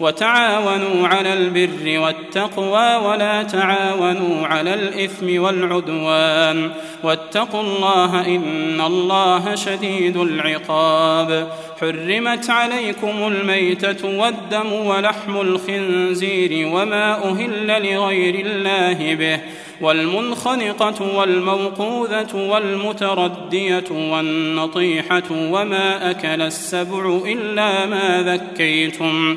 وتعاونوا على البر والتقوى ولا تعاونوا على الإثم والعدوان. واتقوا الله إن الله شديد العقاب. حرمت عليكم الميتة والدم ولحم الخنزير وما أهل لغير الله به. والمنخنقة والموقوذة والمتردية والنطيحة وما أكل السبع إلا ما ذكيتم.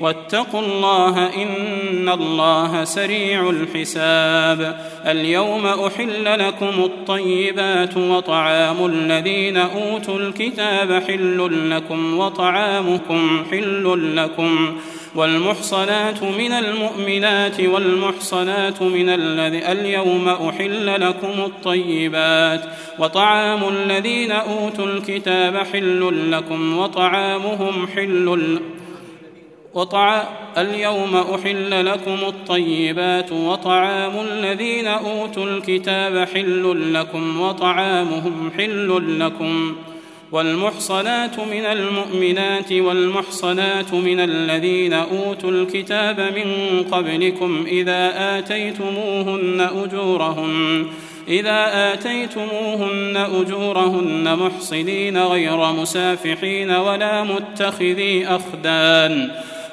واتقوا الله إن الله سريع الحساب. اليوم أحل لكم الطيبات وطعام الذين أوتوا الكتاب حل لكم وطعامكم حل لكم. والمحصنات من المؤمنات والمحصنات من الذي اليوم أحل لكم الطيبات. وطعام الذين أوتوا الكتاب حل لكم وطعامهم حل وطع اليوم أحل لكم الطيبات وطعام الذين أوتوا الكتاب حل لكم وطعامهم حل لكم والمحصنات من المؤمنات والمحصنات من الذين أوتوا الكتاب من قبلكم إذا آتيتموهن أجورهن إذا آتيتموهن أجورهن محصنين غير مسافحين ولا متخذي أخدان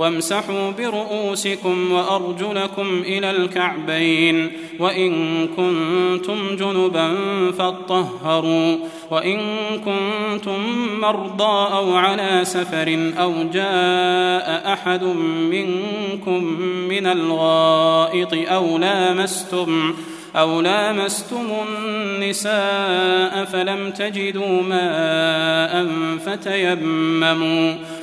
وامسحوا برؤوسكم وأرجلكم إلى الكعبين وإن كنتم جنبا فاطهروا وإن كنتم مرضى أو على سفر أو جاء أحد منكم من الغائط أو لامستم أو لامستم النساء فلم تجدوا ماء فتيمموا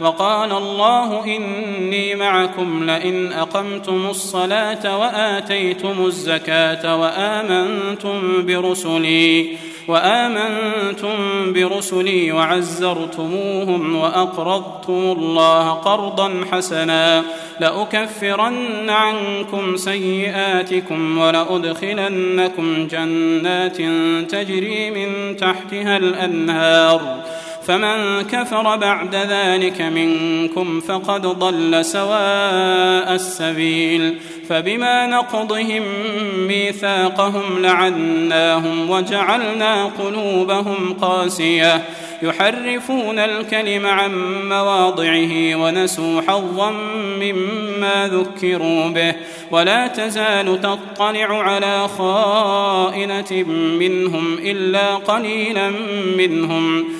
وقال الله إني معكم لئن أقمتم الصلاة وآتيتم الزكاة وآمنتم برسلي وآمنتم برسلي وعزرتموهم وأقرضتم الله قرضا حسنا لأكفرن عنكم سيئاتكم ولأدخلنكم جنات تجري من تحتها الأنهار فمن كفر بعد ذلك منكم فقد ضل سواء السبيل فبما نقضهم ميثاقهم لعناهم وجعلنا قلوبهم قاسية يحرفون الكلم عن مواضعه ونسوا حظا مما ذكروا به ولا تزال تطلع على خائنة منهم إلا قليلا منهم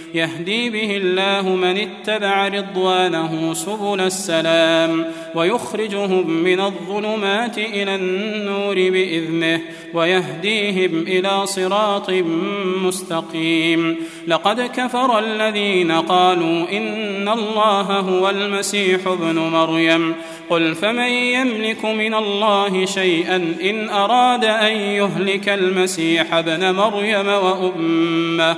يهدي به الله من اتبع رضوانه سبل السلام ويخرجهم من الظلمات إلى النور بإذنه ويهديهم إلى صراط مستقيم. لقد كفر الذين قالوا إن الله هو المسيح ابن مريم. قل فمن يملك من الله شيئا إن أراد أن يهلك المسيح ابن مريم وأمه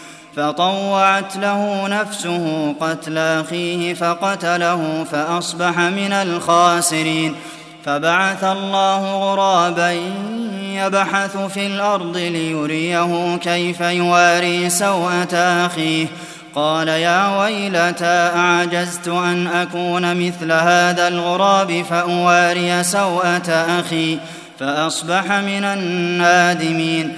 فطوعت له نفسه قتل أخيه فقتله فأصبح من الخاسرين فبعث الله غرابا يبحث في الأرض ليريه كيف يواري سوءة أخيه قال يا ويلتى أعجزت أن أكون مثل هذا الغراب فأواري سوءة أخي فأصبح من النادمين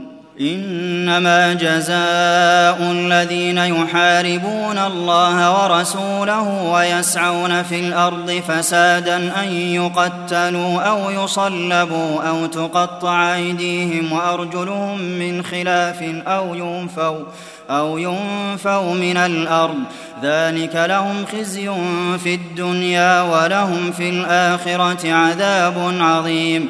إنما جزاء الذين يحاربون الله ورسوله ويسعون في الأرض فسادا أن يقتلوا أو يصلبوا أو تقطع أيديهم وأرجلهم من خلاف أو ينفوا أو ينفوا من الأرض. ذلك لهم خزي في الدنيا ولهم في الآخرة عذاب عظيم.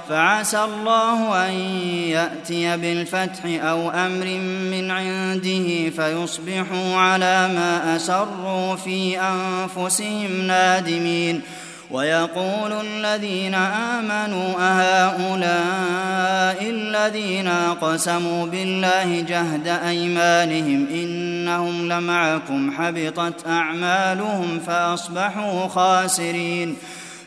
فعسى الله أن يأتي بالفتح أو أمر من عنده فيصبحوا على ما أسروا في أنفسهم نادمين. ويقول الذين آمنوا أهؤلاء الذين أقسموا بالله جهد أيمانهم إنهم لمعكم حبطت أعمالهم فأصبحوا خاسرين.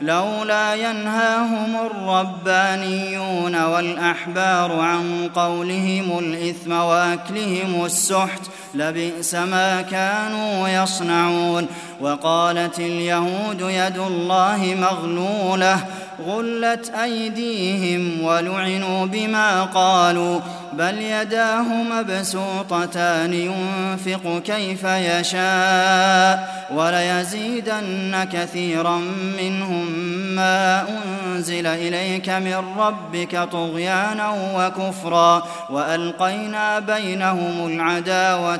لولا ينهاهم الربانيون والأحبار عن قولهم الإثم وأكلهم السحت لبئس ما كانوا يصنعون وقالت اليهود يد الله مغلولة غلت أيديهم ولعنوا بما قالوا بل يداه مبسوطتان ينفق كيف يشاء وليزيدن كثيرا منهم ما أنزل إليك من ربك طغيانا وكفرا وألقينا بينهم العداوة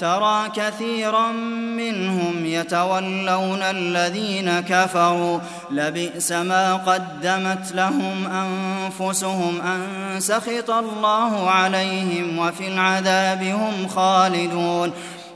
ترى كثيرا منهم يتولون الذين كفروا. لبئس ما قدمت لهم أنفسهم أن سخط الله عليهم وفي العذاب هم خالدون.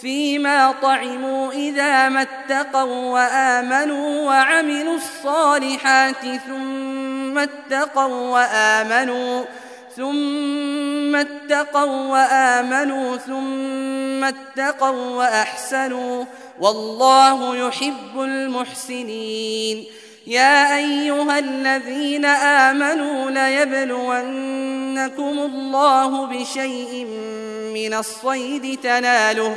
فيما طعموا إذا ما اتقوا وآمنوا وعملوا الصالحات ثم اتقوا وآمنوا ثم اتقوا وآمنوا ثم اتقوا وأحسنوا والله يحب المحسنين. يا أيها الذين آمنوا ليبلونكم الله بشيء من الصيد تناله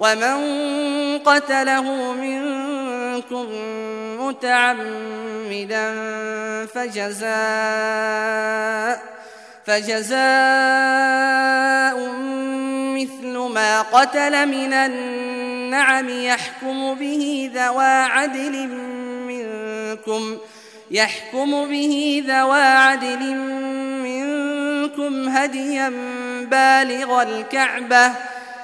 ومن قتله منكم متعمدا فجزاء فجزاء مثل ما قتل من النعم يحكم به ذوى عدل منكم يحكم به ذوى عدل منكم هديا بالغ الكعبة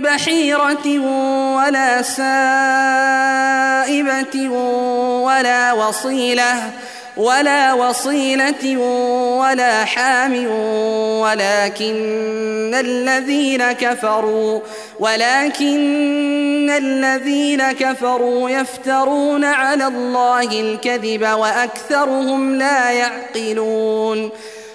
بحيرة ولا سائبة ولا وصيلة ولا وصيلة ولا حام ولكن الذين كفروا ولكن الذين كفروا يفترون على الله الكذب وأكثرهم لا يعقلون.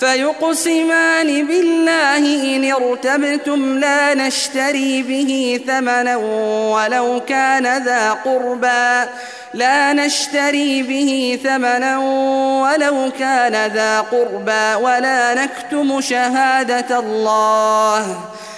فيقسمان بالله إن ارتبتم لا نشتري به ثمنا ولو كان ذا قربى. لا نشتري به ثمنا ولو كان ذا قربى ولا نكتم شهادة الله.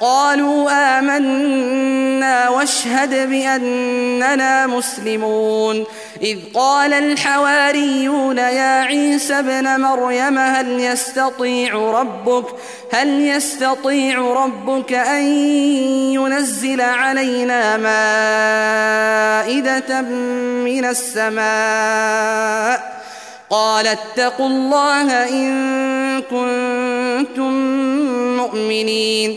قالوا آمنا واشهد بأننا مسلمون. إذ قال الحواريون يا عيسى ابن مريم هل يستطيع ربك هل يستطيع ربك أن ينزل علينا مائدة من السماء؟ قال اتقوا الله إن كنتم مؤمنين.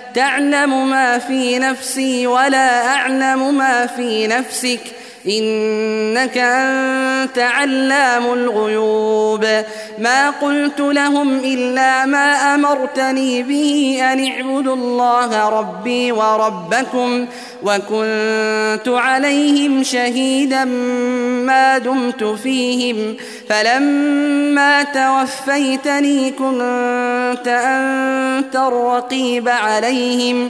تعلم ما في نفسي ولا أعلم ما في نفسك. إنك أنت علام الغيوب. ما قلت لهم إلا ما أمرتني به أن اعبدوا الله ربي وربكم وكنت عليهم شهيدا ما دمت فيهم. فلما توفيتني كنت أنت الرقيب عليهم.